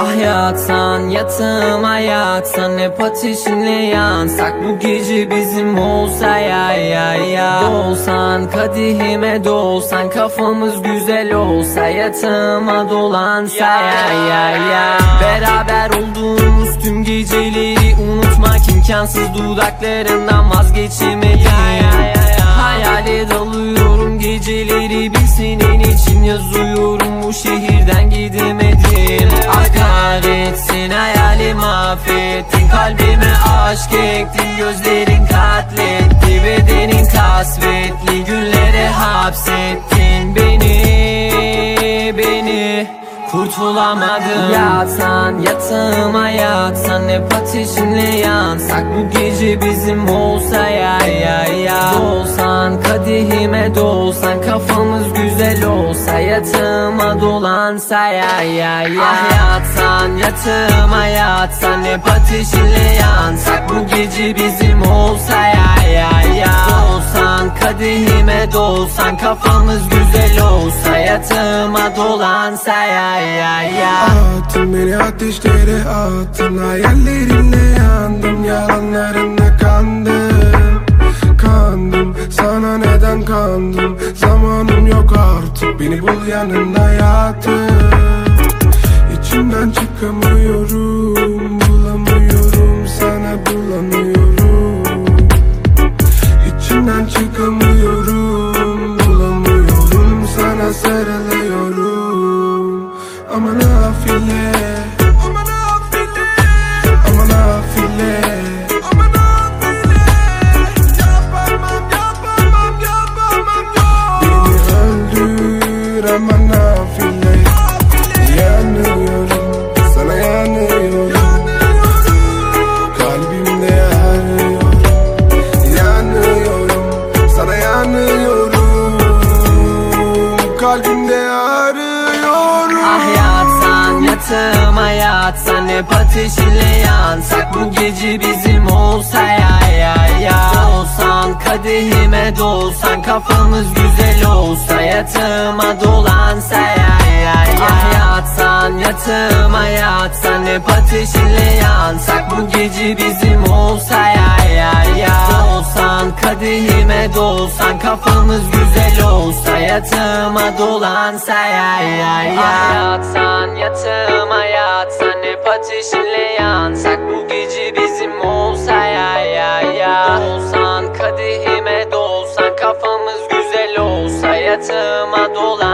Ah yatsan yatıma yatsan hep ateşinle yansak. Bu gece bizim olsa ya ya ya Dolsan kadehime dolsan kafamız güzel olsa Yatıma dolansa ya ya ya Beraber olduğumuz tüm geceleri unutmak imkansız. Dudaklarından vazgeçemedim Hayale hayali mahvettin Kalbime aşk ektin gözlerin katletti Bedenin kasvetli günlere hapsettin beni Beni. Kurtulamadım. Yatsan yatağıma yatsan Hep ateşinle yansak. Bu gece bizim olsa ya ya ya Dolsan kadehime dolsan Kafamız güzel olsa Yatağıma dolansa ya ya ya Ah yatsan yatağıma yatsan Hep ateşinle yansak Bu gece bizim olsa ya ya ya Dolsan kadehime dolsan Kafamız güzel olsa. Yatağıma dolansa ya ya ya Attın beni ateşlere attın Hayallerinle yandım. Yalanlarına kandım Kandım. Sana neden kandım artık Beni bul yanında yattım İçimden çıkamıyorum Bulamıyorum Sana bulamıyorum. İçimden çıkamıyorum Bulamıyorum Sana sarılıyorum. Aman öldür aman afile Yanıyorum Sana yanıyorum Kalbimde yanıyorum Yanıyorum Sana yanıyorum Kalbimde arıyorum Ah yatsan yatağıma yatsan Hep ateşinle yansak Bu gece bizim olsa ya ya ya Dolsan kadehime dolsan Kafamız güzel olsa Yatağıma dolansa ya ya ya Ah yatsan yatağıma yatsan Hep ateşinle yansak. Bu gece bizim olsa ya ya ya Dolsan kadehime dolsan Kafamız güzel olsa Yatağıma dolansa ya ya ya Ah yatsan yatağıma yatsan Hep ateşinle yansak. Bu gece бояться, мадола